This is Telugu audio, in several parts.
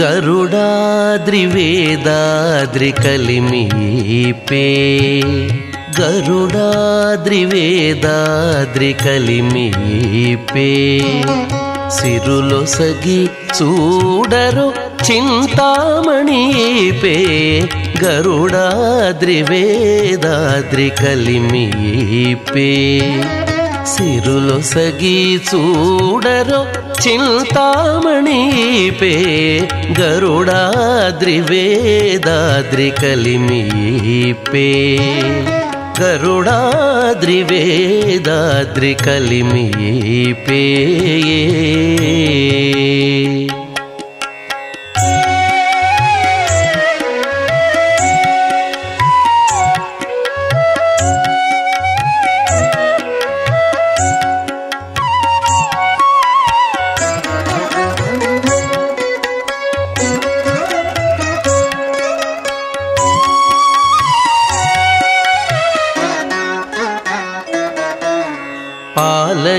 గరుడాద్రి వేదాద్రి కలిమీపే గరుడాద్రి వేదాద్రి కలిమీపే సిరులొసగి చూడరు చింతామణిపే గరుడాద్రి వేదాద్రి కలిమీపే సిరులొసగి చూడరు చింతామణిపే గరుడాద్రి వేదాద్రి కలిమీపే గరుడాద్రి వేదాద్రి కలిమీపే పే.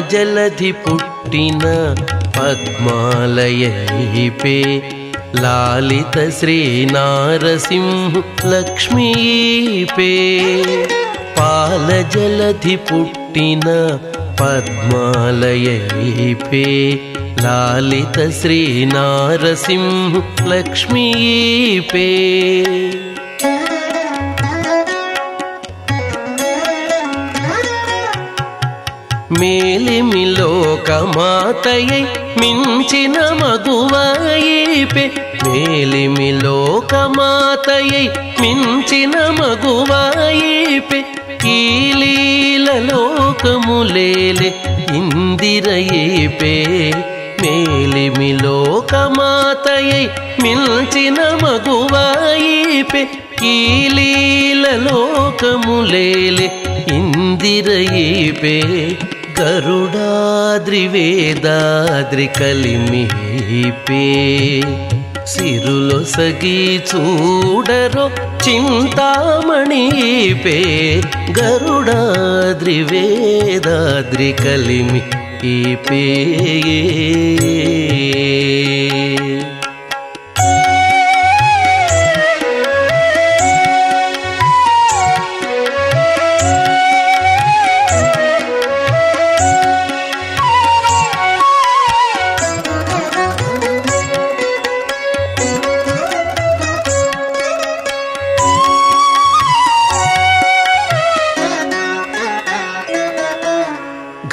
జలధి పుట్టిన పద్మాలయైపే లాలిత శ్రీ నారసింహ లక్ష్మీపే పాల జలధి పుట్టిన పద్మాలయైపే లాలిత శ్రీ నారసింహ మేలిమిలోకమాతయై మించిన మగువాయిపే. మేలిమిలోకమాతయై మించిన మగువాయిపే. ఈ లీలలోకములేలే ఇందిరయేపే. మేలిమిలోకమాతయై మించిన మగువాయిపే. ఈ లీలలోకములేలే ఇందిరయేపే. గరుడాద్రివేదాద్రి కలిమిపే సిరులొసగి చూడరో చింతామణిపే గరుడాద్రివేదాద్రి కలిమి ఈ పే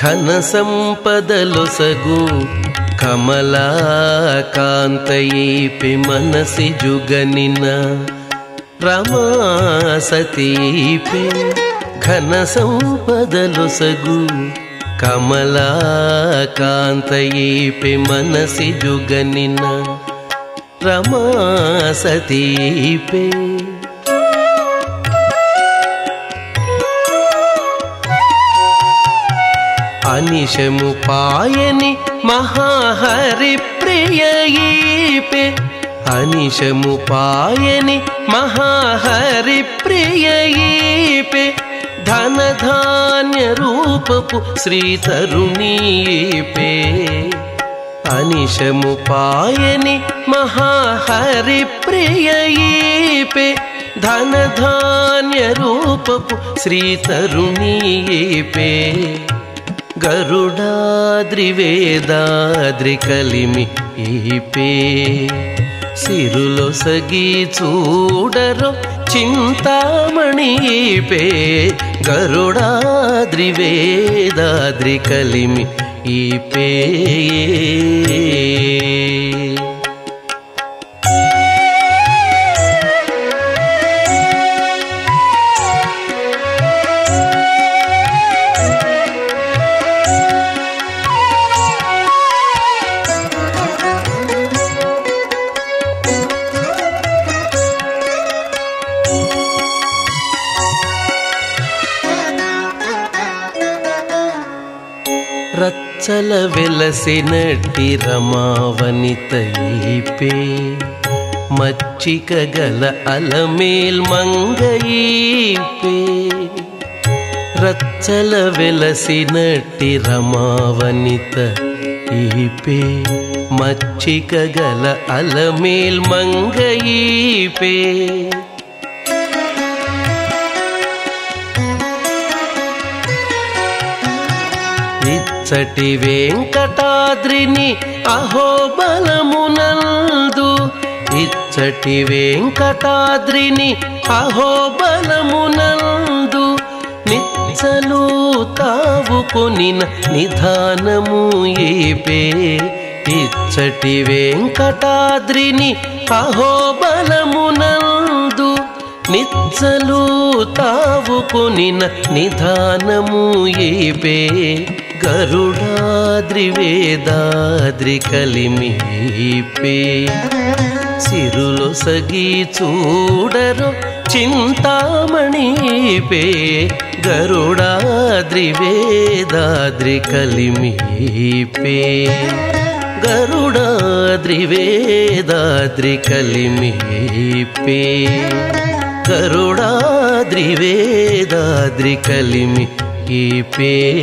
ఘన సంపదలొసగు కమలాకాంతయీపి మనసి జుగనిన రమా సతీపే ఘన సంపదలొసగు కమలాకాంతయీపి మనసి జుగనిన రమాసతీపే अनिशमुपायनि महाहरिप्रिययीपे अनिशमुपायनि महाहरिप्रिययीपे धनधान्यरूपपु श्रीतरुणीपे अनिशमुपायनि महाहरिप्रिययीपे धनधान्यरूपपु श्रीतरुणीपे గరుడాద్రివేదాద్రి రూపపు శ్రీ తరుణీపే అనిశము పాయని మహాహరి ప్రియయీపే ధన ధాన్య కలిమి ఈపే. సిరులొసగి చూడరో చింతామణిపే గరుడాద్రి కలిమి ఈపే. రచ్చల వెలసినట్టి రమావనితైపే మచ్చిక గల అలమేల్ మంగయీపే. రచ్చల వెలసినట్టి రమావనిత ఈపే మచ్చిక గల అలమేల్ మంగయీపే. ఇచ్చటి వెంకటాద్రిని అహోబలమునందు. ఇచ్చటి వెంకటాద్రిని అహోబలమునందు. నిచ్చలు తావు కొనిన నిధానము ఏపే. ఇచ్చటి వెంకటాద్రిని అహోబలమునందు. నిచ్చలు తావు కొనిన నిధానము ఏపే. కరుణాద్రివేదాద్రి కలిమిపే. సిరులో సగి చూడరు చింతామణిపే. గరుడాద్రివేదాద్రి కలిమిపే. గరుడాద్రివేదాద్రి కలిమిపే. గరుడాద్రివేదాద్రి కలిమి ఈ పే